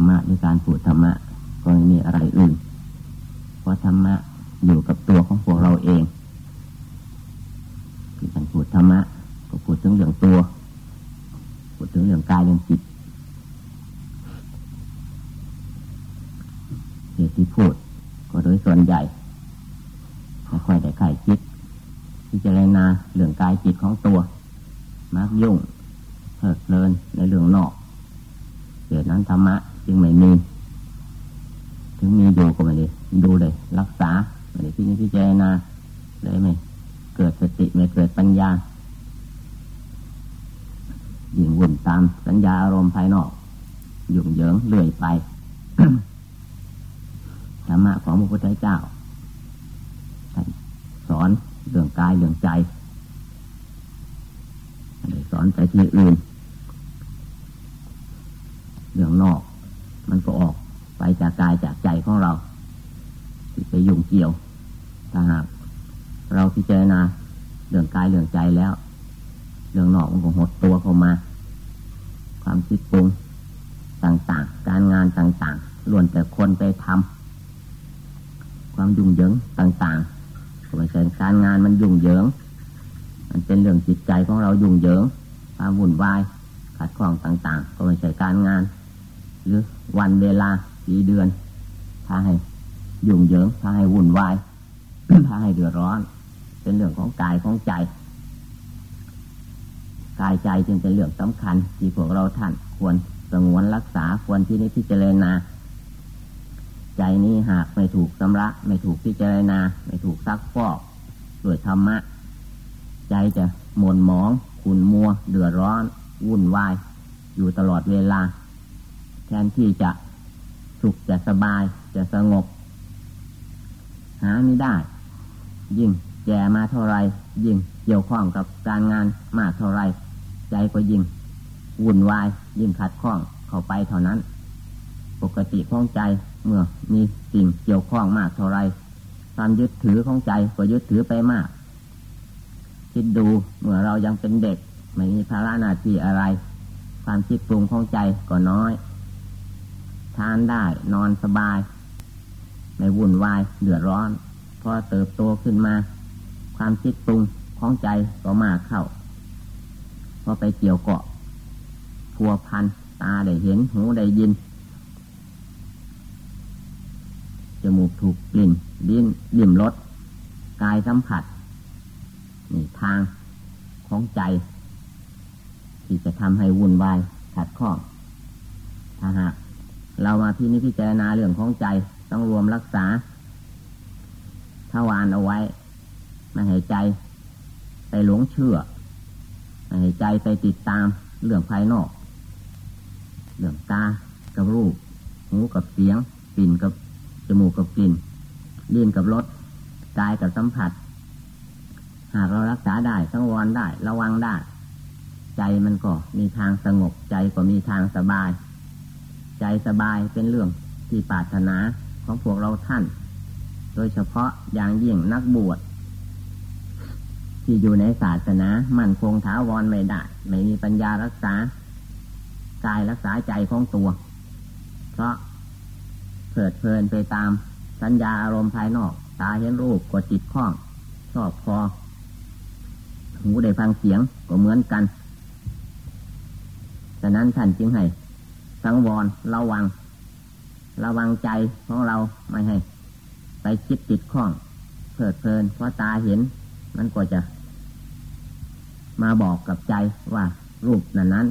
รรมะในการพูดธรรมะก็ไม่มีอะไรอื่น เพราะธรรมะอยู่กับตัวของพวกเราเองการพูดธรรมะก็พูดถึงเรื่องตัว พูดถึงเรื่องกายเรื่องจิตเหตุที่พูดก็โดยส่วนใหญ่ไม่ค่อยได้ใครคิดที่จะเรนาเรื่องกายจิตของตัว มักยุ่งเพลิดเพลินในเรื่องนอกเหตุนั้นธรรมะ จึงไม่มี ถึงมีอยู่ก็ไม่ได้ดูเลย รักษาไม่ได้พิจารณาเลยไม่เกิดสติไม่เกิดปัญญายิ่งวุ่นตามสัญญาอารมณ์ภายนอก ยุ่งเหยิงเลื่อยไปธรรมะของพระพุทธเจ้าสอนเรื่องกายเรื่องใจสอนแต่ที่อื่น เรื่องนอก มันก็ออกไปจากกายจากใจของเราที่ไปยุ่งเกี่ยวถ้าหากเราพิจารณาเรื่องกายเรื่องใจแล้ว เรื่องนอกมันก็หดตัวเข้ามา ความคิดปรุงต่างๆ การงานต่างๆล้วนแต่คนไปทำความยุ่งเหยิงต่างๆไม่ใช่การงานมันยุ่งเหยิง มันเป็นเรื่องจิตใจของเรายุ่งเหยิงความวุ่นวายขัดข้องต่าง ๆ ก็ไม่ใช่การงาน หรือวันเวลาปีเดือนถ้าให้ยุ่งเหยิงถ้าให้วุ่นวายถ้าให้เดือดร้อน เป็นเรื่องของกายของใจ กายใจจึงเป็นเรื่องสำคัญ ที่พวกเราท่านควรสงวนรักษาควรที่นี้พิจารณา ใจนี้หากไม่ถูกสำระ ไม่ถูกพิจารณา ไม่ถูกซักฟอกด้วยธรรมะ ใจจะหม่นหมองขุ่นมัว เดือดร้อน วุ่นวาย อยู่ตลอดเวลา แทนที่จะสุขจะสบายจะสงบ หาไม่ได้ ยิ่งแก่มาเท่าไร ยิ่งเกี่ยวข้องกับการงานมากเท่าไร ใจก็ยิ่งวุ่นวาย ยิ่งขัดข้องเข้าไปเท่านั้น ปกติของใจเมื่อมีสิ่งเกี่ยวข้องมากเท่าไรความยึดถือของใจก็ยึดถือไปมาก คิดดูเมื่อเรายังเป็นเด็ก ไม่มีภาระหน้าที่อะไร ความคิดปรุงของใจก็น้อย ทานได้นอนสบาย ไม่วุ่นวายเดือดร้อน พอเติบโตขึ้นมา ความคิดปรุงของใจก็มากเข้าพอไปเกี่ยวเกาะพัวพันตาได้เห็นหูได้ยินจมูกถูกกลิ่นลิ้นลิ่มรสกายสัมผัสนี่ทางของใจ ที่จะทำให้วุ่นวายขัดข้องถ้าหาก เรามาที่นี้พิจารณาเรื่องของใจต้องรวมรักษาทวารเอาไว้ไม่ให้ใจ ไปหลงเชื่อไม่ให้ใจไปติดตามเรื่องภายนอก เรื่องตากับรูป หูกับเสียงกลิ่นกับจมูกกับกลิ่นลิ้นกับรสกายกับสัมผัส หากเรารักษาได้สังวรได้ ระวังได้ ใจมันก็มีทางสงบใจก็มีทางสบาย ใจสบายเป็นเรื่องที่ปรารถนาของพวกเราท่าน โดยเฉพาะอย่างยิ่งนักบวชที่อยู่ในศาสนา มั่นคงถาวรไม่ได้ไม่มีปัญญารักษากายรักษาใจของตัว เพราะเผิดเพลินไปตามสัญญาอารมณ์ภายนอก ตาเห็นรูปก็จิตคล้องชอบพอหูได้ฟังเสียงก็เหมือนกัน ฉะนั้นท่านจึงให้ สังวรระวัง ระวังใจของเราไม่ให้ ไปคิดติดข้องเพลิดเพลินเพราะตาเห็น มันก็จะ มาบอกกับใจว่า รูปนั้นนั้น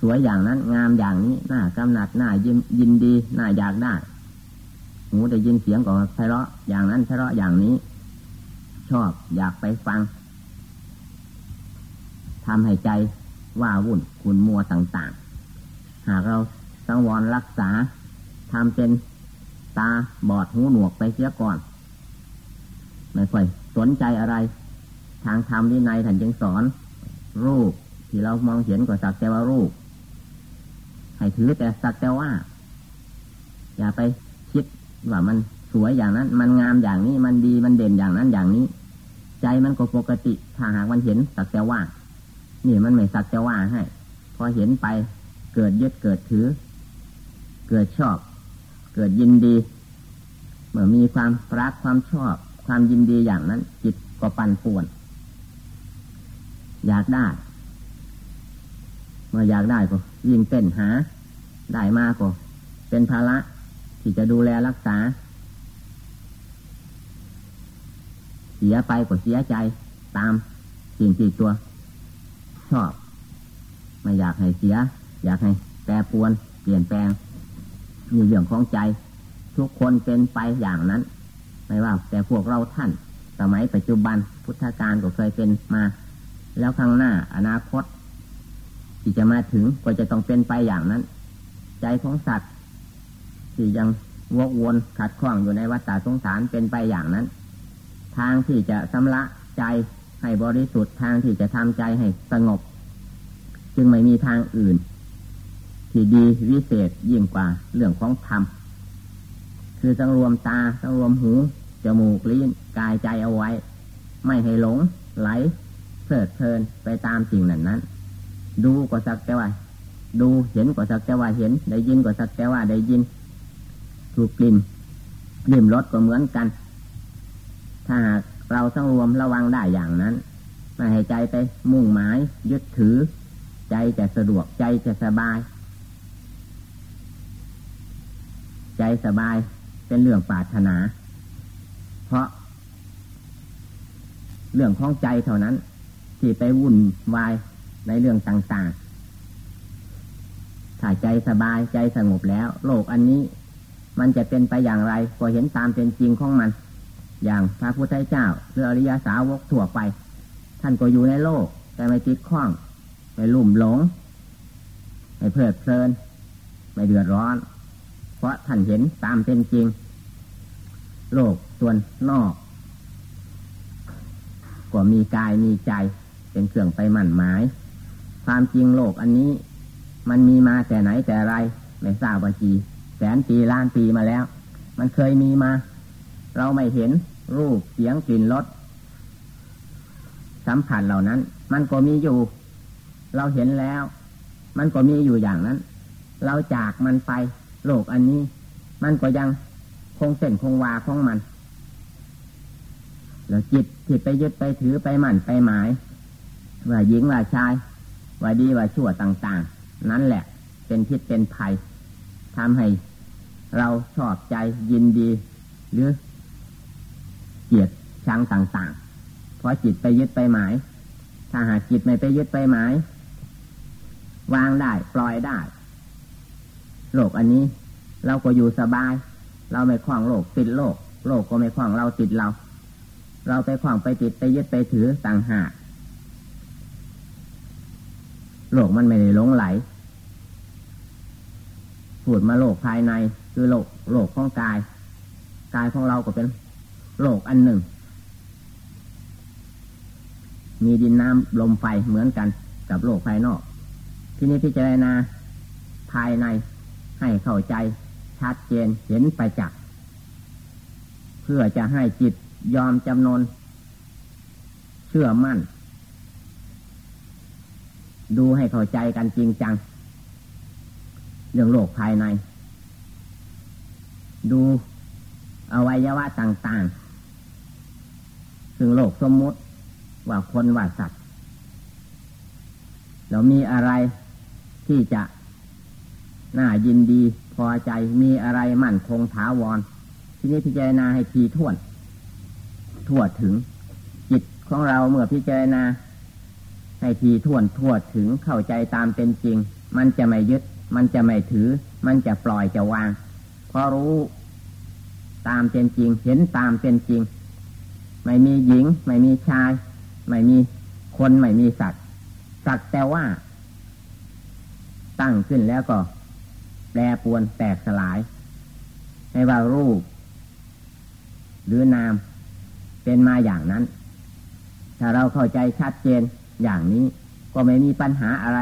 สวยอย่างนั้น งามอย่างนี้น่ากำหนัดน่ายินยินดีน่าอยากได้หูได้ยินเสียงก็ไพเราะอย่างนั้นไพเราะอย่างนี้ ชอบอยากไปฟังทำให้ใจว่าวุ่นขุนมัวต่าง ๆ หากเราสังวรรักษาทำเป็นตาบอดหูหนวกไปเสียก่อน ไม่ค่อยสนใจอะไร ทางธรรมวินัยท่านจึงสอน รูปที่เรามองเห็นก็สักแต่ว่ารูป ให้ถือแต่สักแต่ว่า อย่าไปคิดว่ามันสวยอย่างนั้น มันงามอย่างนี้มันดีมันเด่นอย่างนั้นอย่างนี้ ใจมันก็ปกติถ้าหากมันเห็นสักแต่ว่า นี่มันไม่สักแต่ว่าให้ พอเห็นไป เกิดยึดเกิดถือ เกิดชอบ เกิดยินดี เมื่อมีความรักความชอบ ความยินดีอย่างนั้น จิตก็ปั่นป่วน อยากได้ เมื่ออยากได้ก็ยิ่งเต้นหา ได้มากก็เป็นภาระที่จะดูแลรักษา เสียไปก็เสียใจตามสิ่งที่ตัว ชอบ ไม่อยากให้เสีย อยากให้แปรปวนเปลี่ยนแปลงมีเรื่องของใจ ทุกคนเป็นไปอย่างนั้น ไม่ว่า แต่พวกเราท่าน สมัยปัจจุบันพุทธกาลก็เคยเป็นมา แล้วข้างหน้าอนาคต ที่จะมาถึงก็จะต้องเป็นไปอย่างนั้น ใจของสัตว์ ที่ยังวกวนขัดข้องอยู่ในวัฏสงสารเป็นไปอย่างนั้น ทางที่จะสำละใจให้บริสุทธิ์ทางที่จะทำใจให้สงบ จึงไม่มีทางอื่น ที่ดีวิเศษยิ่งกว่าเรื่องของธรรม คือสังรวมตาสังรวมหู จมูกลิ้นกายใจเอาไว้ ไม่ให้หลงไหลเพลิดเพลินไปตามสิ่งนั้นนั้น ดูก็สักแต่ว่า ดูเห็นก็สักแต่ว่าเห็น ได้ยินก็สักแต่ว่าได้ยินถูกกลิ่นกลิ่นรสก็เหมือนกัน ถ้าหากเราต้องรวมระวังได้อย่างนั้นไม่ให้ใจไปมุ่งหมายยึดถือ ใจจะสะดวกใจจะสบาย ใจสบายเป็นเรื่องปรารถนา เพราะ เรื่องของใจเท่านั้น ที่ไปวุ่นวายในเรื่องต่างๆ ถ้าใจสบายใจสงบแล้ว โลกอันนี้ มันจะเป็นไปอย่างไรก็เห็นตามเป็นจริงของมัน อย่างพระพุทธเจ้าหรืออริยสาวกทั่วไป ท่านก็อยู่ในโลก แต่ไม่ติดข้องไม่ลุ่มหลง ไม่เพลิดเพลิน ไม่เดือดร้อน เพราะท่านเห็นตามเป็นจริง โลกส่วนนอก ก็มีกายมีใจ เป็นเครื่องไปหมั่นหมาย ความจริงโลกอันนี้ มันมีมาแต่ไหนแต่ไร ไม่ทราบว่ากี่แสนปีล้านปีมาแล้ว มันเคยมีมา เราไม่เห็นรูปเสียงกลิ่นรสสัมผัสเหล่านั้น มันก็มีอยู่ เราเห็นแล้ว มันก็มีอยู่อย่างนั้น เราจากมันไป โลกอันนี้ มันก็ยังคงเส้นคงวาของมัน แล้วจิตที่ไปยึดไปถือไปหมั่นไปหมาย ว่าหญิงว่าชาย ว่าดีว่าชั่วต่างๆ นั่นแหละ เป็นพิษเป็นภัยทำให้เราชอบใจยินดี หรือเกลียดชังต่างๆ เพราะจิตไปยึดไปหมาย ถ้าหากจิตไม่ไปยึดไปหมาย วางได้ปล่อยได้ โลกอันนี้ เราก็อยู่สบาย เราไม่คล้องโลกติดโลก โลกก็ไม่คล้องเราติดเรา เราไปคล้องไปติดไปยึดไปถือต่างหากโลกมันไม่ได้หลงไหลพูดมาโลกภายใน คือโลกโลกของกาย กายของเราก็เป็นโลกอันหนึ่ง มีดินน้ำลมไฟเหมือนกันกับโลกภายนอก ที่นี้พิจารณาภายใน ให้เข้าใจชัดเจนเห็นไปจัก เพื่อจะให้จิตยอมจำนน เชื่อมั่น ดูให้เข้าใจกันจริงจัง เรื่องโลกภายใน ดูอวัยวะต่างๆ ซึ่งโลกสมมุติว่าคนว่าสัตว์ เรามีอะไรที่จะ น่ายินดีพอใจมีอะไรมั่นคงถาวร ทีนี้พิจารณาให้ทีท่วน ทั่วถึง จิตของเราเมื่อพิจารณา ให้ทีท่วนทั่วถึงเข้าใจตามเป็นจริง มันจะไม่ยึด มันจะไม่ถือ มันจะปล่อยจะวางเพราะรู้ตามเป็นจริง เห็นตามเป็นจริง ไม่มีหญิง ไม่มีชาย ไม่มีคนไม่มีสัตว์สัตว์แต่ว่า ตั้งขึ้นแล้วก็ รปวนแตกสลายให้ว่ารูป หรือนามเป็นมาอย่างนั้น ถ้าเราเข้าใจชัดเจนอย่างนี้ก็ไม่มีปัญหาอะไร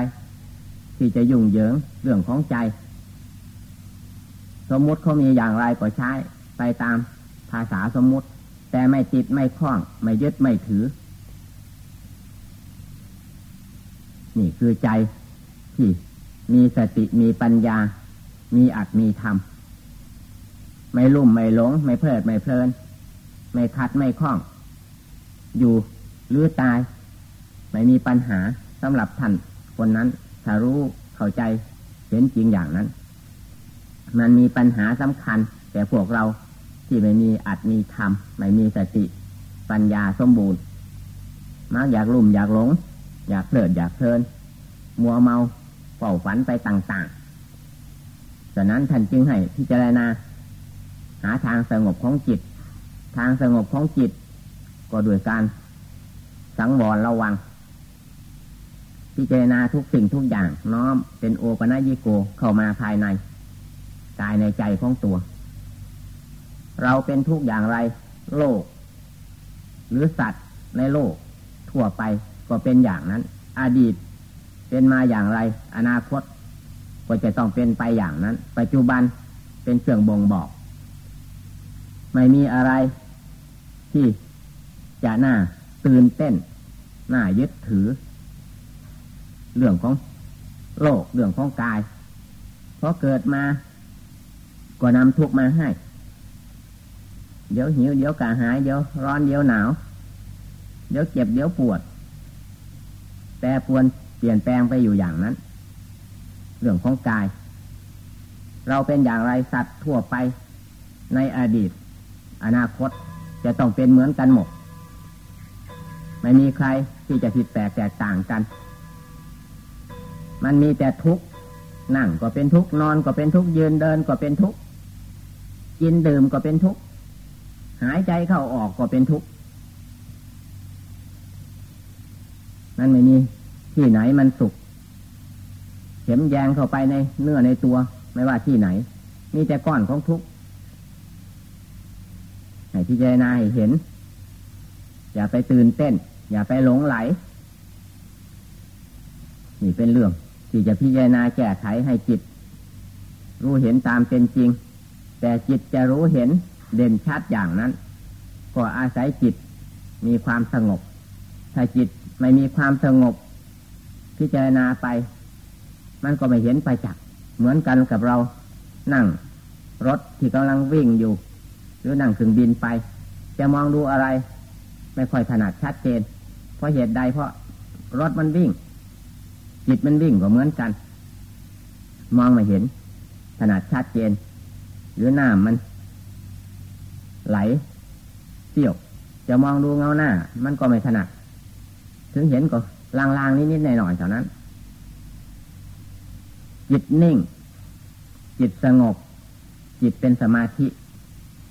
ที่จะยุ่งเหยิงเรื่องของใจ สมมุติเขามีอย่างไรก็ใช้ไปตามภาษาสมมุติ แต่ไม่ติดไม่คล้อง ไม่ยึดไม่ถือ นี่คือใจที่มีสติมีปัญญา มีอัดมีทำไม่ลุ่มไม่หลง ไม่เพลิดไม่เพลิน ไม่คัดไม่คล้อง อยู่หรือตาย ไม่มีปัญหาสำหรับท่านคนนั้นถ้ารู้เข้าใจเห็นจริงอย่างนั้น มันมีปัญหาสำคัญ แต่พวกเราที่ไม่มีอัดมีธรรมไม่มีสติ ปัญญาสมบูรณ์มักอยากลุ่มอยากหลง อยากเพลิดอยากเพลิน มัวเมาเฝ้าฝันไปต่างๆ ฉะนั้นท่านจึงให้พิจารณา หาทางสงบของจิต ทางสงบของจิต ก็ด้วยการ สังวรระวัง พิจารณาทุกสิ่งทุกอย่าง น้อมเป็นโอปนัญิโกเข้ามาภายในกายในใจของตัว เราเป็นทุกอย่างไร โลก หรือสัตว์ในโลก ทั่วไปก็เป็นอย่างนั้น อดีตเป็นมาอย่างไร อนาคต ก็จะต้องเป็นไปอย่างนั้น ปัจจุบันเป็นเครื่องบ่งบอก ไม่มีอะไรที่จะน่าตื่นเต้นน่ายึดถือ เรื่องของโลกเรื่องของกายเพราะเกิดมาก็นำทุกมาให้ เดี๋ยวหิวเดี๋ยวกระหายเดี๋ยวร้อนเดี๋ยวหนาว เดี๋ยวเจ็บเดี๋ยวปวด แต่ปวนเปลี่ยนแปลงไปอยู่อย่างนั้น เรื่องของกาย เราเป็นอย่างไรสัตว์ทั่วไปในอดีต อนาคตจะต้องเป็นเหมือนกันหมด ไม่มีใครที่จะผิดแปลกแตกต่างกัน มันมีแต่ทุกข์นั่งก็เป็นทุกข์นอนก็เป็นทุกข์ยืนเดินก็เป็นทุกข์กินดื่มก็เป็นทุกข์หายใจเข้าออกก็เป็นทุกข์นั่นไม่มีที่ไหนมันสุข เข็มแยงเข้าไปในเนื้อในตัว ไม่ว่าที่ไหน มีแต่ก้อนของทุกข์ให้พิจารณาให้เห็น อย่าไปตื่นเต้น อย่าไปหลงไหล นี่เป็นเรื่อง ที่จะพิจารณาแก้ไขให้จิต รู้เห็นตามเป็นจริง แต่จิตจะรู้เห็นเด่นชัดอย่างนั้น ก็อาศัยจิตมีความสงบ ถ้าจิตไม่มีความสงบ พิจารณาไป มันก็ไม่เห็นไปจัก เหมือนกันกับเรานั่ง รถที่กำลังวิ่งอยู่ หรือนั่งเครื่องบินไป จะมองดูอะไร ไม่ค่อยถนัดชัดเจน เพราะเหตุใดเพราะรถมันวิ่ง จิตมันวิ่งก็เหมือนกัน มองม่เห็น ถนัดชัดเจน หรือหน้ามัน ไหลเที่ยว จะมองดูเงาหน้า มันก็ไม่ถนัด ถึงเห็นก็ลางๆนิดๆหน่อยๆเท่านั้น จิตนิ่ง จิตสงบ จิตเป็นสมาธิ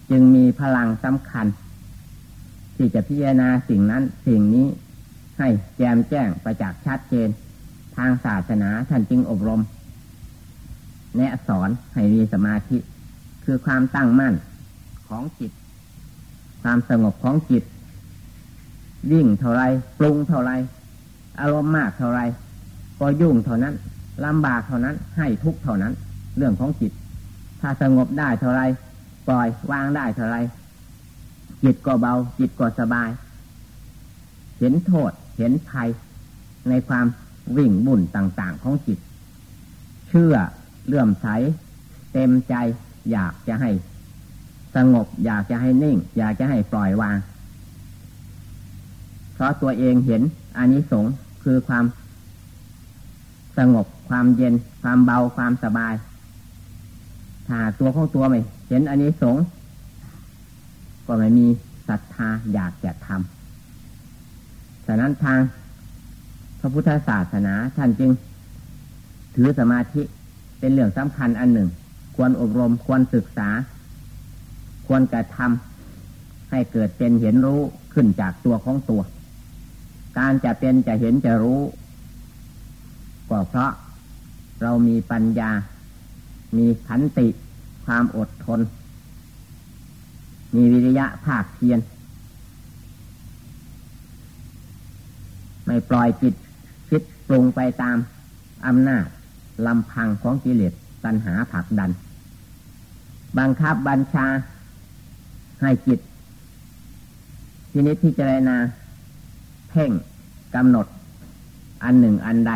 จึงมีพลังสำคัญ ที่จะพิจารณาสิ่งนั้นสิ่งนี้ให้แจมแจ้งประจักษ์ชัดเจน ทางศาสนาท่านจึงอบรม แนะสอนให้มีสมาธิ คือความตั้งมั่นของจิต ความสงบของจิต วิ่งเท่าไรปรุงเท่าไรอารมณ์มากเท่าไรก็ยุ่งเท่านั้น ลำบากเท่านั้น ให้ทุกเท่านั้น เรื่องของจิต ถ้าสงบได้เท่าไรปล่อยวางได้เท่าไรจิตก็เบา จิตก็สบาย เห็นโทษเห็นภัย ในความวิ่งบุ่นต่างๆของจิต เชื่อเลื่อมใส เต็มใจ อยากจะให้ สงบ อยากจะให้นิ่ง อยากจะให้ปล่อยวาง เพราะตัวเองเห็นอานิสงส์คือความสงบ ความเย็น ความเบาความสบาย ถ้าตัวของตัวไม่เห็นอานิสงส์ก็ไม่มีศรัทธาอยากจะทำฉะนั้นทางพระพุทธศาสนาท่านจึง ถือสมาธิเป็นเรื่องสำคัญอันหนึ่ง ควรอบรมควรศึกษา ควรกระทำให้เกิดเป็นเห็นรู้ขึ้นจากตัวของตัว การจะเป็นจะเห็นจะรู้ ก็เพราะ เรามีปัญญา มีขันติ ความอดทน มีวิริยะภาคเพียรไม่ปล่อยจิตคิดปรุงไปตามอำนาจลำพังของกิเลสตัณหาผักดัน บังคับบัญชาให้จิต ทีนี้พิจารณาเพ่งกำหนดอันหนึ่งอันใด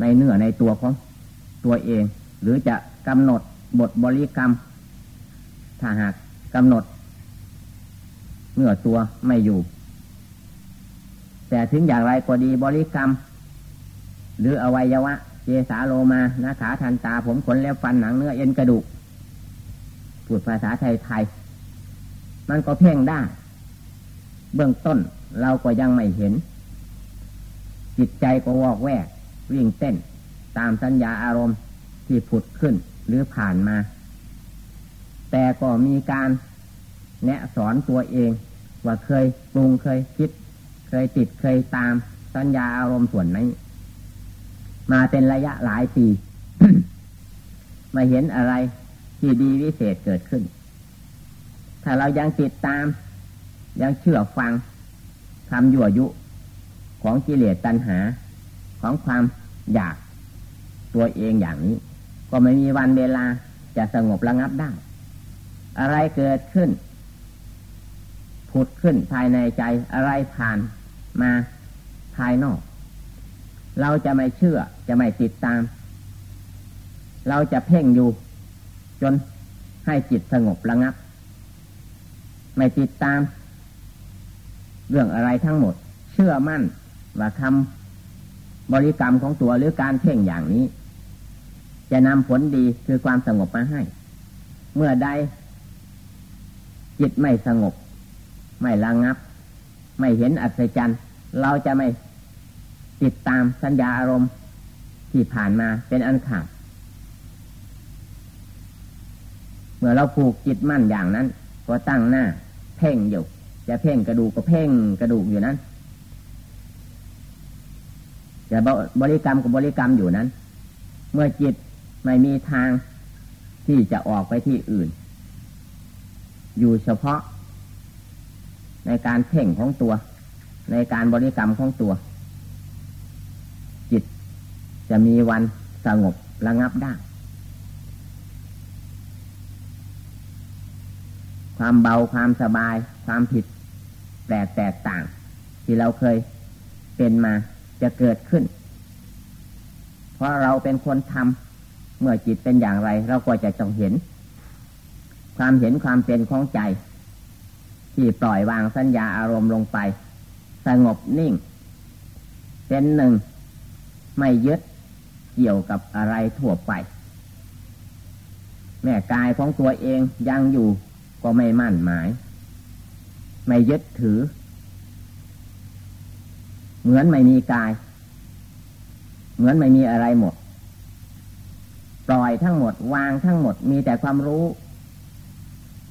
ในเนื้อในตัวของตัวเอง หรือจะกำหนดบทบริกรรม ถ้าหากกำหนดเนื้อตัวไม่อยู่แต่ถึงอย่างไรก็ดีบริกรรม หรืออวัยวะเจสาโลมานาขาทันตาผมขนเล็บฟันหนังเนื้อเอ็นกระดูกพูดภาษาไทยไทย มันก็เพ่งได้ เบื้องต้นเราก็ยังไม่เห็น จิตใจก็วอกแวก วิ่งเต้น ตามสัญญาอารมณ์ที่ผุดขึ้นหรือผ่านมา แต่ก็มีการแนะสอนตัวเอง ว่าเคยปรุงเคยคิด เคยติดเคยตามสัญญาอารมณ์ส่วนนี้มาเป็นระยะหลายปี มาเห็นอะไรที่ดีวิเศษเกิดขึ้น ถ้าเรายังติดตาม ยังเชื่อฟังคำยั่วยุของกิเลสตัณหา ของความอยากตัวเองอย่างนี้ ก็ไม่มีวันเวลาจะสงบระงับได้ อะไรเกิดขึ้น ผุดขึ้นภายในใจอะไรผ่านมาภายนอก เราจะไม่เชื่อจะไม่ติดตาม เราจะเพ่งอยู่ จนให้จิตสงบระงับ ไม่ติดตาม เรื่องอะไรทั้งหมด เชื่อมั่นว่าคำ บริกรรมของตัวหรือการเพ่งอย่างนี้ จะนำผลดีคือความสงบมาให้ เมื่อใดจิตไม่สงบ ไม่ระงับ ไม่เห็นอัศจรรย์เราจะไม่ติดตามสัญญาอารมณ์ที่ผ่านมาเป็นอันขาดเมื่อเราผูกจิตมั่นอย่างนั้น ก็ตั้งหน้า เพ่งอยู่ จะเพ่งกระดูกก็เพ่งกระดูกอยู่นั้น จะบริกรรมกับบริกรรมอยู่นั้น เมื่อจิตไม่มีทางที่จะออกไปที่อื่น อยู่เฉพาะ ในการเพ่งของตัว ในการบริกรรมของตัว จิตจะมีวันสงบระงับได้ ความเบาความสบาย ความผิดแปลกแตกต่าง ที่เราเคยเป็นมา จะเกิดขึ้น เพราะเราเป็นคนทำเมื่อจิตเป็นอย่างไร เราก็จะจงเห็น ความเห็นความเป็นของใจ ที่ปล่อยวางสัญญาอารมณ์ลงไป สงบนิ่ง เป็นหนึ่ง ไม่ยึดเกี่ยวกับอะไรทั่วไป แม่กายของตัวเองยังอยู่ก็ไม่มั่นหมาย ไม่ยึดถือ เหมือนไม่มีกาย เหมือนไม่มีอะไรหมด ปล่อยทั้งหมด วางทั้งหมด มีแต่ความรู้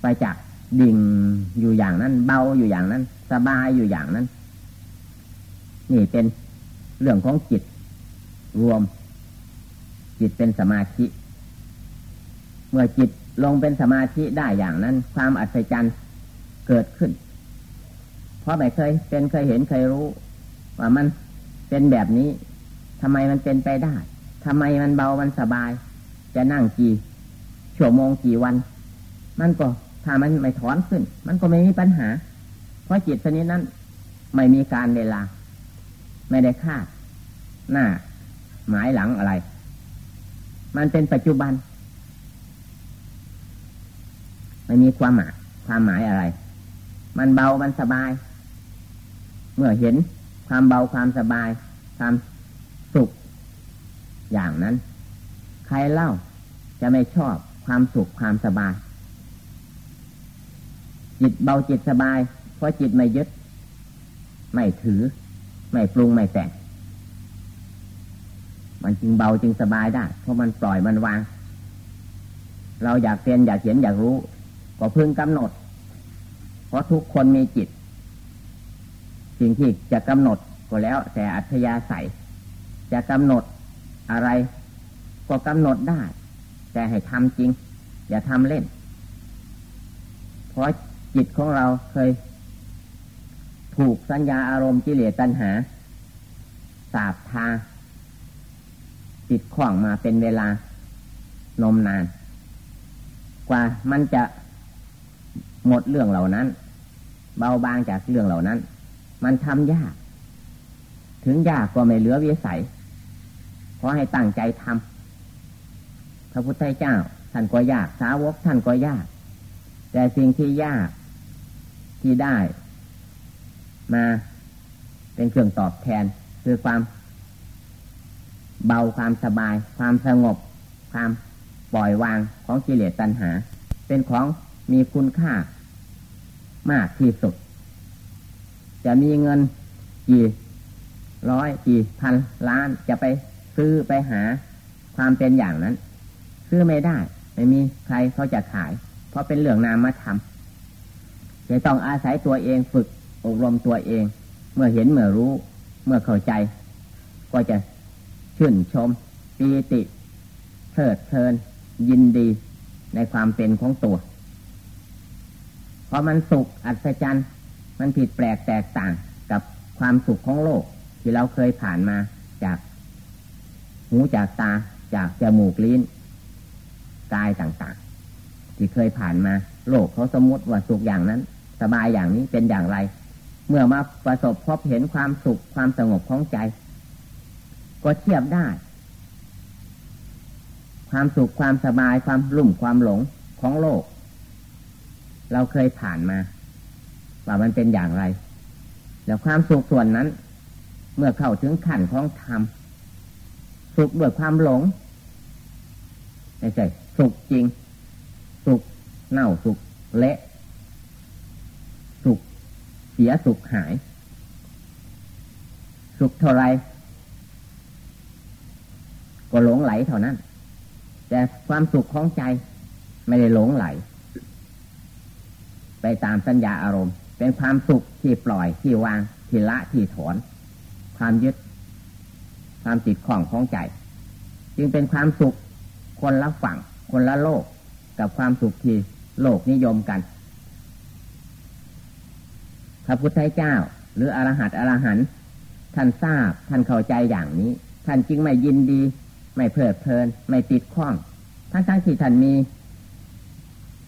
ไปจากดิ่งอยู่อย่างนั้น เบาอยู่อย่างนั้น สบายอยู่อย่างนั้น นี่เป็นเรื่องของจิต รวม จิตเป็นสมาธิเมื่อจิตลงเป็นสมาธิได้อย่างนั้น ความอัศจรรย์เกิดขึ้น เพราะไม่เคยเป็นเคยเห็นเคยรู้ ว่ามันเป็นแบบนี้ทำไมมันเป็นไปได้ทำไมมันเบามันสบาย จะนั่งกี่ชั่วโมงกี่วัน มันก็ถ้ามันไม่ถอนขึ้น มันก็ไม่มีปัญหา เพราะจิตชนิดนั้น ไม่มีการเวลา ไม่ได้คาด หน้า หมายหลังอะไร มันเป็นปัจจุบัน ไม่มีความหมายความหมายอะไร มันเบามันสบาย เมื่อเห็น ความเบาความสบาย ความสุข อย่างนั้น ใครเล่าจะไม่ชอบความสุขความสบาย จิตเบาจิตสบาย เพราะจิตไม่ยึด ไม่ถือ ไม่ปรุงไม่แต่งมันจึงเบาจึงสบายได้ เพราะมันปล่อยมันวาง เราอยากเป็นอยากเห็นอยากรู้ ก็พึงกำหนด เพราะทุกคนมีจิต สิ่งที่จะกำหนดก็แล้วแต่อัธยาศัย จะกำหนดอะไร ก็กำหนดได้ แต่ให้ทำจริง อย่าทำเล่น เพราะจิตของเราเคย ถูกสัญญาอารมณ์กิเลสตัณหาสาบทาจิตขวางมาเป็นเวลานมนาน กว่ามันจะหมดเรื่องเหล่านั้น เบาบางจากเรื่องเหล่านั้น มันทำยาก ถึงยากก็ไม่เหลือวิสัยขอให้ตั้งใจทำพระพุทธเจ้าท่านก็ยากสาวกท่านก็ยาก แต่สิ่งที่ยากที่ได้ มาเป็นเครื่องตอบแทนคือความเบาความสบาย ความสงบ ความปล่อยวางของกิเลสตัณหา เป็นของมีคุณค่ามากที่สุด จะมีเงินกี่ร้อยกี่พันล้านจะไปซื้อไปหาความเป็นอย่างนั้น ซื้อไม่ได้ ไม่มีใครเขาจะขาย เพราะเป็นเรื่องนามธรรมจะต้องอาศัยตัวเองฝึกอบรมตัวเอง เมื่อเห็นเมื่อรู้ เมื่อเข้าใจ ก็จะชื่นชมปีติเทิดเทิน ยินดีในความเป็นของตัวพอมันสุขอัศจรรย์ มันผิดแปลกแตกต่างกับความสุขของโลก ที่เราเคยผ่านมาจากหูจากตาจากจมูกลิ้นกายต่างๆ ที่เคยผ่านมา โลกเขาสมมติว่าสุขอย่างนั้น สบายอย่างนี้เป็นอย่างไร เมื่อมาประสบพบเห็นความสุขความสงบของใจ ก็เทียบได้ ความสุขความสบายความลุ่มความหลงของโลก เราเคยผ่านมา ว่ามันเป็นอย่างไร แล้วความสุขส่วนนั้น เมื่อเข้าถึงขั้นของธรรมสุขด้วยความหลงไม่ใช่สุขจริง สุขเน่าสุขเละสุขเสียสุขหาย สุขเท่าไรก็หลงไหลเท่านั้น แต่ความสุขของใจไม่ได้หลงไหล ไปตามสัญญาอารมณ์ เป็นความสุขที่ปล่อยที่วางที่ละที่ถอน ความยึด ความติดข้องของใจ จึงเป็นความสุขคนละฝั่ง คนละโลก กับความสุขที่โลกนิยมกัน พระพุทธเจ้า หรืออรหัตอรหันท่านทราบท่านเข้าใจอย่างนี้ ท่านจึงไม่ยินดี ไม่เพลิดเพลิน ไม่ติดข้อง ทั้งทั้งที่ท่านมี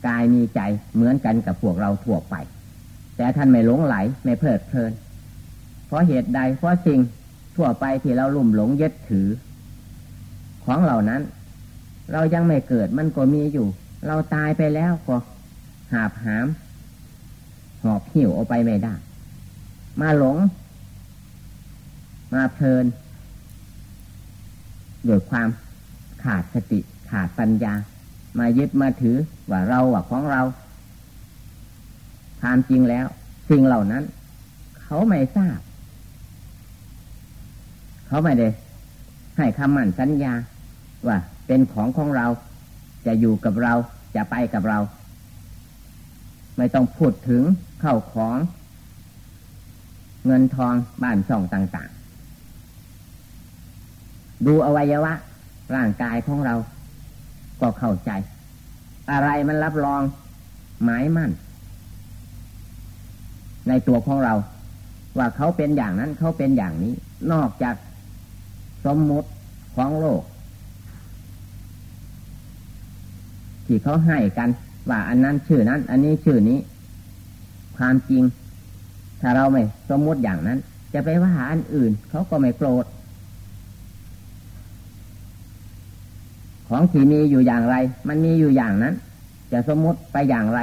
กายมีใจเหมือนกันกับพวกเราทั่วไป แต่ท่านไม่หลงไหลไม่เพลิดเพลิน เพราะเหตุใดเพราะสิ่งทั่วไปที่เราลุ่มหลงยึดถือ ของเหล่านั้น เรายังไม่เกิดมันก็มีอยู่ เราตายไปแล้วก็หาบหาม หอบหิวเอาไปไม่ได้ มาหลง มาเพลินโดยความขาดสติขาดปัญญา มายึดมาถือว่าเราว่าของเรา ความจริงแล้ว สิ่งเหล่านั้น เขาไม่ทราบ เขาไม่ได้ให้คำมั่นสัญญา ว่าเป็นของของเรา จะอยู่กับเราจะไปกับเรา ไม่ต้องพูดถึงเข้าของ เงินทองบ้านช่องต่าง ๆ ดูอวัยวะ ร่างกายของเรา ก็เข้าใจ อะไรมันรับรอง หมายมั่น ในตัวของเรา ว่าเขาเป็นอย่างนั้นเขาเป็นอย่างนี้ นอกจากสมมุติของโลก ที่เขาให้กัน ว่าอันนั้นชื่อนั้น อันนี้ชื่อนี้ ความจริง ถ้าเราไม่สมมุติอย่างนั้น จะไปว่าอันอื่น เขาก็ไม่โกรธของที่มีอยู่อย่างไร มันมีอยู่อย่างนั้น จะสมมติไปอย่างไร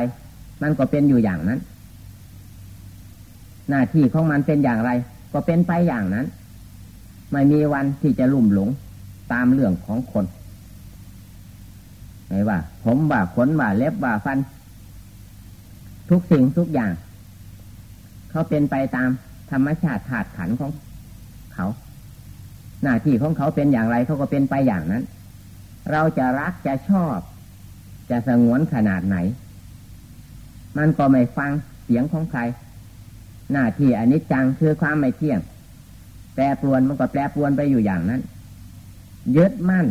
มันก็เป็นอยู่อย่างนั้น หน้าที่ของมันเป็นอย่างไร ก็เป็นไปอย่างนั้น ไม่มีวันที่จะลุ่มหลงตามเรื่องของคนไม่ว่า ผมว่าขนว่าเล็บว่าฟัน ทุกสิ่งทุกอย่าง เขาเป็นไปตามธรรมชาติธาตุขันของเขา หน้าที่ของเขาเป็นอย่างไรเขาก็เป็นไปอย่างนั้น เราจะรักจะชอบ จะสงวนขนาดไหน มันก็ไม่ฟังเสียงของใคร หน้าที่อนิจจังคือความไม่เที่ยง แปรปรวนมันก็แปรปรวนไปอยู่อย่างนั้น ยึดมั่น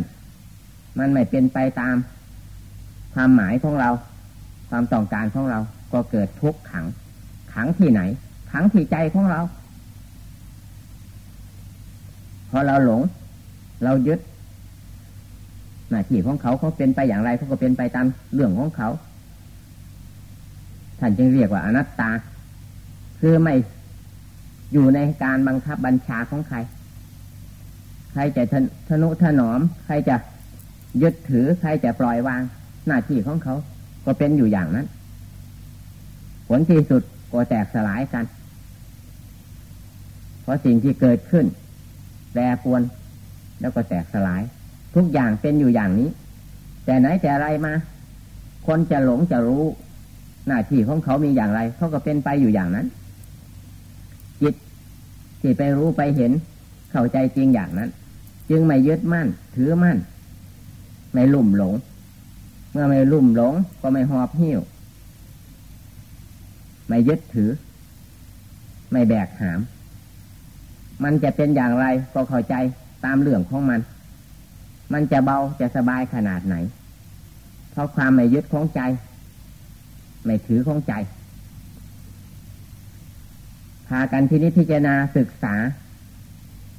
มันไม่เป็นไปตาม ความหมายของเรา ความต้องการของเรา ก็เกิดทุกข์ขัง ขังที่ไหน ขังที่ใจของเรา พอเราหลง เรายึดหน้าที่ของเขาเขาเป็นไปอย่างไรเขาก็เป็นไปตามเรื่องของเขา ท่านจึงเรียกว่าอนัตตา คือไม่อยู่ในการบังคับบัญชาของใคร ใครจะทนุถนอม ใครจะยึดถือ ใครจะปล่อยวาง หน้าที่ของเขา ก็เป็นอยู่อย่างนั้น ผลที่สุดก็แตกสลายกัน เพราะสิ่งที่เกิดขึ้นแปรปวนแล้วก็แตกสลาย ทุกอย่างเป็นอยู่อย่างนี้ แต่ไหนแต่อะไรมา คนจะหลงจะรู้ หน้าที่ของเขามีอย่างไร เขาก็เป็นไปอยู่อย่างนั้น ที่ไปรู้ไปเห็น เข้าใจจริงอย่างนั้น จึงไม่ยึดมั่น ถือมั่น ไม่ลุ่มหลง เมื่อไม่ลุ่มหลง ก็ไม่หอบหิ้ว ไม่ยึดถือ ไม่แบกหาม มันจะเป็นอย่างไรก็เข้าใจตามเรื่องของมัน มันจะเบาจะสบายขนาดไหน เพราะความไม่ยึดของใจ ไม่ถือของใจ พากันที่นิพิจารณาศึกษา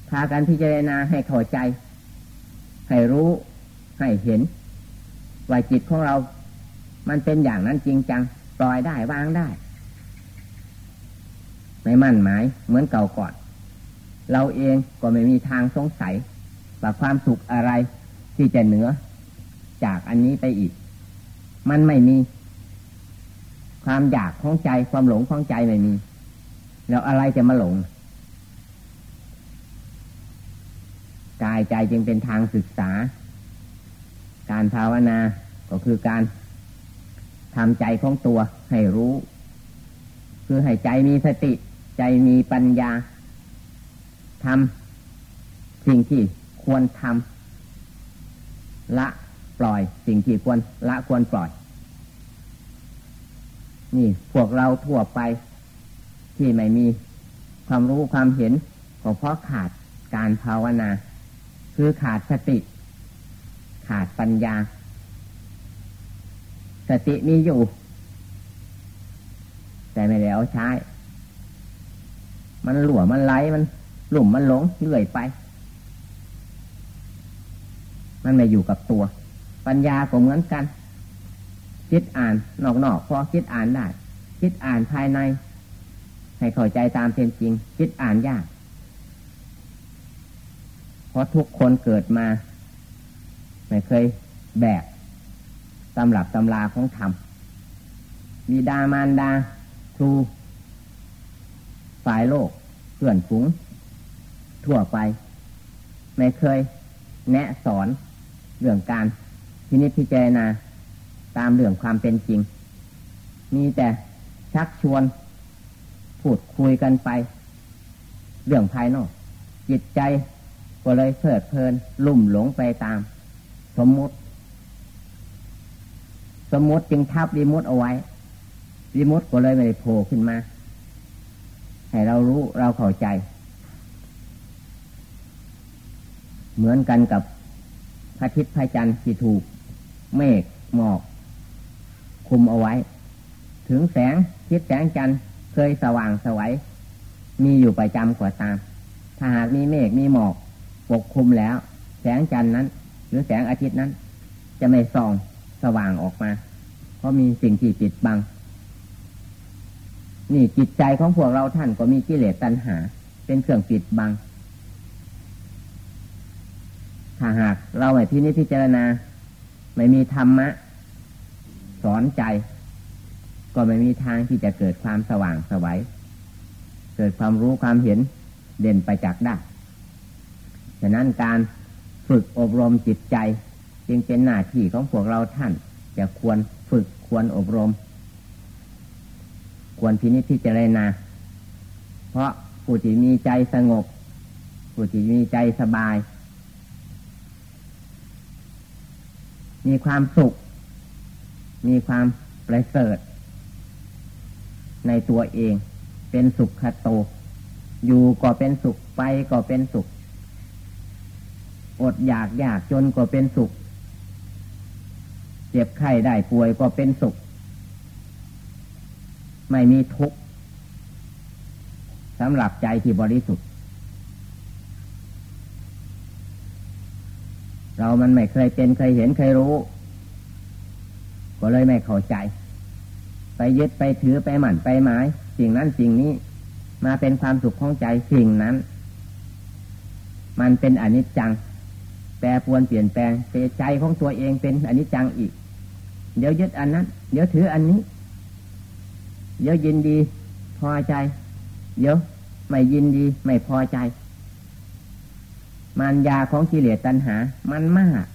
พากันพิจารณาให้เข้าใจ ให้รู้ให้เห็น ว่าจิตของเรา มันเป็นอย่างนั้นจริงจัง ปล่อยได้วางได้ ไม่มั่นหมาย เหมือนเก่าก่อน เราเองก็ไม่มีทางสงสัย ว่าความสุขอะไรที่จะเหนือ จากอันนี้ไปอีก มันไม่มี ความอยากของใจความหลงของใจไม่มี แล้วอะไรจะมาหลงกายใจจึงเป็นทางศึกษา การภาวนาก็คือการทำใจของตัวให้รู้ คือให้ใจมีสติ ใจมีปัญญาทำสิ่งที่ควรทำละปล่อยสิ่งที่ควรละควรปล่อย นี่พวกเราทั่วไป ที่ไม่มีความรู้ความเห็นก็เพราะขาดการภาวนา คือขาดสติ ขาดปัญญา สติมีอยู่ แต่ไม่ได้เอาใช้ มันหลวมันไหลมันหลุ่มมันหลงเลื่อยไป มันไม่อยู่กับตัว ปัญญาก็เหมือนกัน คิดอ่านนอกๆพอคิดอ่านได้ คิดอ่านภายใน ให้เข้าใจตามเป็นจริง คิดอ่านยาก เพราะทุกคนเกิดมา ไม่เคยแบกตำรับตำราของธรรมมีดามานดา ครู ฝ่ายโลกเพื่อนฝูงทั่วไป ไม่เคยแนะสอนเรื่องการพินิจพิจารณาตามเรื่องความเป็นจริง มีแต่ชักชวน พูดคุยกันไป เรื่องภายนอก จิตใจก็เลยเพลิดเพลิน ลุ่มหลงไปตาม สมมติ สมมติจึงทับดีมุดเอาไว้ดีมุดก็เลยไม่ได้โผล่ขึ้นมา ให้เรารู้เราเข้าใจ เหมือนกันกับพระอาทิตย์พระจันทร์ที่ถูก เมฆหมอก คุมเอาไว้ ถึงแสงทิศแสงจันทร์ เคยสว่างสวัยมีอยู่ประจำกว่าตาม ถ้าหากมีเมฆมีหมอก ปกคลุมแล้ว แสงจันทร์นั้น หรือแสงอาทิตย์นั้น จะไม่ส่องสว่างออกมา เพราะมีสิ่งที่ปิดบัง นี่จิตใจของพวกเราท่านก็มีกิเลสตัณหา เป็นเครื่องปิดบัง ถ้าหากเราไม่พินิจพิจารณา ไม่มีธรรมะ สอนใจ ก็ไม่มีทางที่จะเกิดความสว่างสวัยเกิดความรู้ความเห็นเด่นไปจากได้ฉะนั้นการฝึกอบรมจิตใจ จึงเป็นหน้าที่ของพวกเราท่าน จะควรฝึกควรอบรม ควรพินิจพิจารณาเพราะผู้ที่มีใจสงบผู้ที่มีใจสบาย มีความสุข มีความประเสริฐ ในตัวเอง เป็นสุขคโต อยู่ก็เป็นสุขไปก็เป็นสุข อดอยากอยากจนก็เป็นสุข เจ็บไข้ได้ป่วยก็เป็นสุข ไม่มีทุกข์สำหรับใจที่บริสุทธิ์ เรามันไม่เคยเป็นเคยเห็นเคยรู้ ก็เลยไม่เข้าใจ ไปยึดไปถือไปหมั่นไปหมาย สิ่งนั้นสิ่งนี้ มาเป็นความสุขของใจสิ่งนั้น มันเป็นอนิจจัง แปรปวนเปลี่ยนแปลงใจของตัวเองเป็นอนิจจังอีก เดี๋ยวยึดอันนั้น เดี๋ยวถืออันนี้ เดี๋ยวยินดี พอใจ เดี๋ยวไม่ยินดีไม่พอใจ มันยาของกิเลสตัณหา มันมาก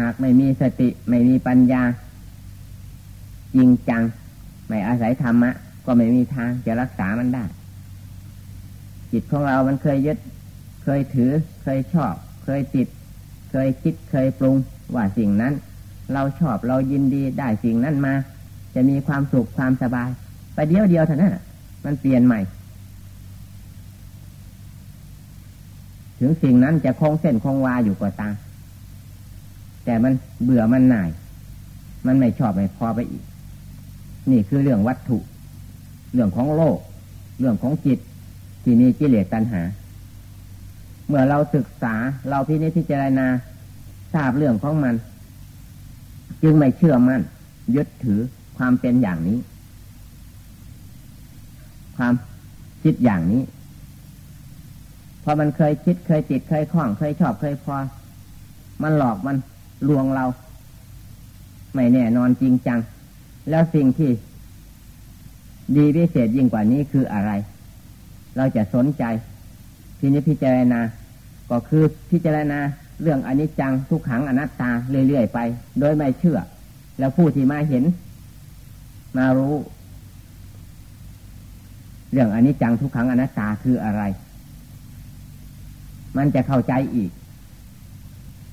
หากไม่มีสติไม่มีปัญญา จริงจัง ไม่อาศัยธรรมะ ก็ไม่มีทางจะรักษามันได้ จิตของเรามันเคยยึด เคยถือ เคยชอบ เคยติด เคยคิดเคยปรุง ว่าสิ่งนั้น เราชอบเรายินดีได้สิ่งนั้นมา จะมีความสุขความสบายไปเดียวเดียวเท่านั้นมันเปลี่ยนใหม่ ถึงสิ่งนั้นจะคงเส้นคงวาอยู่ก็ตามแต่มันเบื่อมันหน่าย มันไม่ชอบไม่พอไปอีก นี่คือเรื่องวัตถุ เรื่องของโลก เรื่องของจิต ที่มีกิเลสตัณหา เมื่อเราศึกษาเราพินิจพิจารณาทราบเรื่องของมัน จึงไม่เชื่อมัน่นยึดถือความเป็นอย่างนี้ ความคิดอย่างนี้ พอมันเคยคิดเคยติดเคยคล้อง เคยชอบเคยพอ มันหลอกมันลวงเรา ไม่แน่นอนจริงจัง แล้วสิ่งที่ดีพิเศษยิ่งกว่านี้คืออะไร เราจะสนใจทีนี้พิจารณา ก็คือพิจารณาเรื่องอนิจจังทุกขังอนัตตาเรื่อยๆไป โดยไม่เชื่อ แล้วผู้ที่มาเห็น มารู้ เรื่องอนิจจังทุกขังอนัตตาคืออะไร มันจะเข้าใจอีก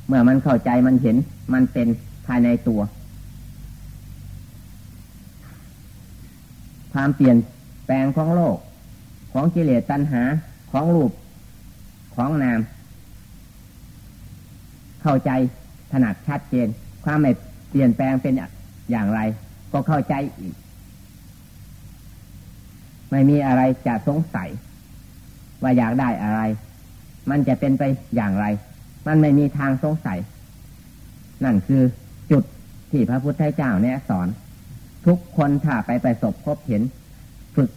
เมื่อมันเข้าใจมันเห็น มันเป็นภายในตัว ความเปลี่ยนแปลงของโลก ของกิเลสตัณหาของรูป ของนาม เข้าใจถนัดชัดเจน ความไม่เปลี่ยนแปลงเป็นอย่างไร ก็เข้าใจอีก ไม่มีอะไรจะสงสัย ว่าอยากได้อะไร มันจะเป็นไปอย่างไร มันไม่มีทางสงสัย นั่นคือจุดที่พระพุทธเจ้าเนี่ยสอน ทุกคนถ้าไปไปสบพบเห็น ฝึก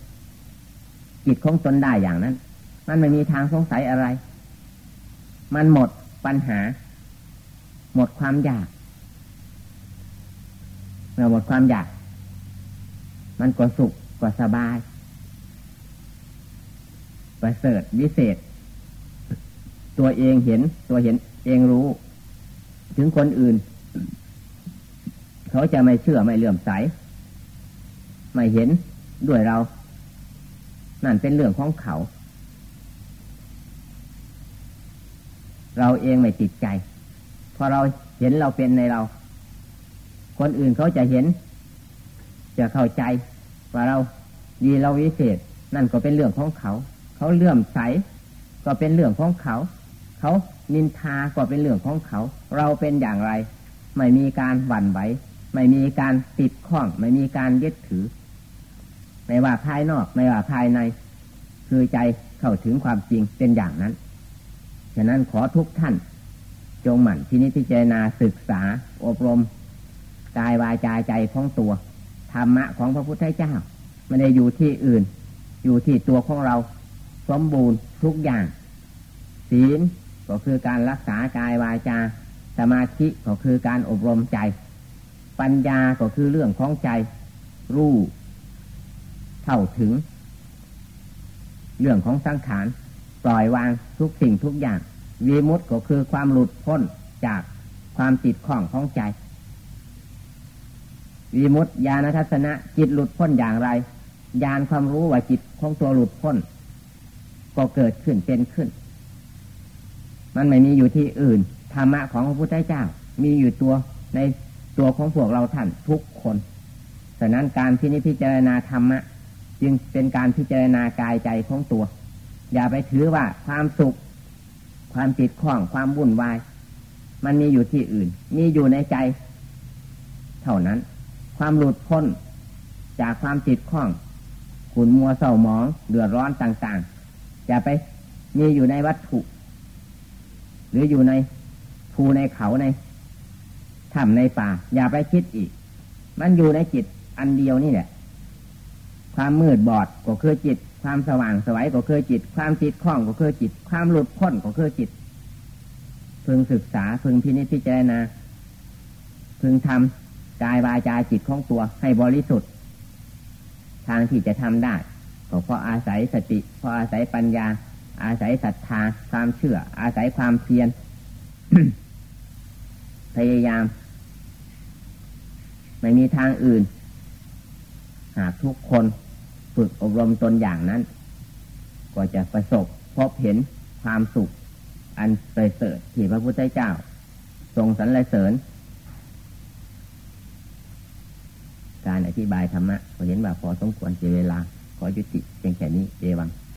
จิตของตนได้อย่างนั้น มันไม่มีทางสงสัยอะไร มันหมดปัญหา หมดความอยากเมื่อหมดความอยาก มันก็สุขก็สบายประเสริฐวิเศษ ตัวเองเห็นตัวเห็นเองรู้ ถึงคนอื่น เขาจะไม่เชื่อไม่เลื่อมใส ไม่เห็นด้วยเรา นั่นเป็นเรื่องของเขา เราเองไม่ติดใจ พอเราเห็นเราเป็นในเรา คนอื่นเขาจะเห็น จะเข้าใจว่าเราดีเราวิเศษ นั่นก็เป็นเรื่องของเขา เขาเลื่อมใส ก็เป็นเรื่องของเขา เขานินทาก็เป็นเรื่องของเขา เราเป็นอย่างไร ไม่มีการหวั่นไหวไม่มีการติดข้อง ไม่มีการยึดถือ ไม่ว่าภายนอกไม่ว่าภายใน คือใจเข้าถึงความจริงเป็นอย่างนั้น ฉะนั้นขอทุกท่าน จงหมั่นที่นิพจารณาศึกษา อบรมกายวาจาใจของตัวธรรมะของพระพุทธเจ้าไม่ได้อยู่ที่อื่น อยู่ที่ตัวของเรา สมบูรณ์ทุกอย่าง ศีลก็คือการรักษากายวาจา สมาธิก็คือการอบรมใจ ปัญญาก็คือเรื่องของใจ รู้ เท่าถึง เรื่องของสังขารปล่อยวางทุกสิ่งทุกอย่างวีมุตก็คือความหลุดพ้นจากความติดข้องของใจวีมุตญาณทัศนะจิตหลุดพ้นอย่างไรญาณความรู้ว่าจิตของตัวหลุดพ้น ก็เกิดขึ้นเป็นขึ้น มันไม่มีอยู่ที่อื่นธรรมะของพระพุทธเจ้า มีอยู่ตัวในตัวของพวกเราท่านทุกคนฉะนั้นการที่นิพิจารณาธรรมะ จึงเป็นการพิจารณากายใจของตัว อย่าไปถือว่าความสุข ความติดข้องความวุ่นวาย มันมีอยู่ที่อื่น มีอยู่ในใจ เท่านั้น ความหลุดพ้น จากความติดข้องขุนมัวเศร้าหมองเดือดร้อนต่างๆ อย่าไปมีอยู่ในวัตถุ หรืออยู่ในภูในเขาในถ้ำในป่า อย่าไปคิดอีก มันอยู่ในจิตอันเดียวนี่แหละ ความมืดบอดก็คือจิต ความสว่างสวัยก็คือจิต ความติดข้องก็คือจิต ความหลุดพ้นก็คือจิต พึงศึกษาพึงพินิจพิจารณาพึงทำกายวาจาจิตของตัวให้บริสุทธิ์ ทางที่จะทำได้ก็เพราะอาศัยสติเพราะอาศัยปัญญา อาศัยศรัทธาความเชื่อ อาศัยความเพียรพยายาม ไม่มีทางอื่น หากทุกคนฝึกอบรมตนอย่างนั้น ก็จะประสบพบเห็นความสุข อันเสริฐที่พระพุทธเจ้า ทรงสรรเสริญ การอธิบายธรรมะเห็นว่าพอสมควรเจเวลา ขอยุติเพียงแค่นี้เอวัง